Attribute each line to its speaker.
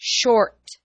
Speaker 1: short.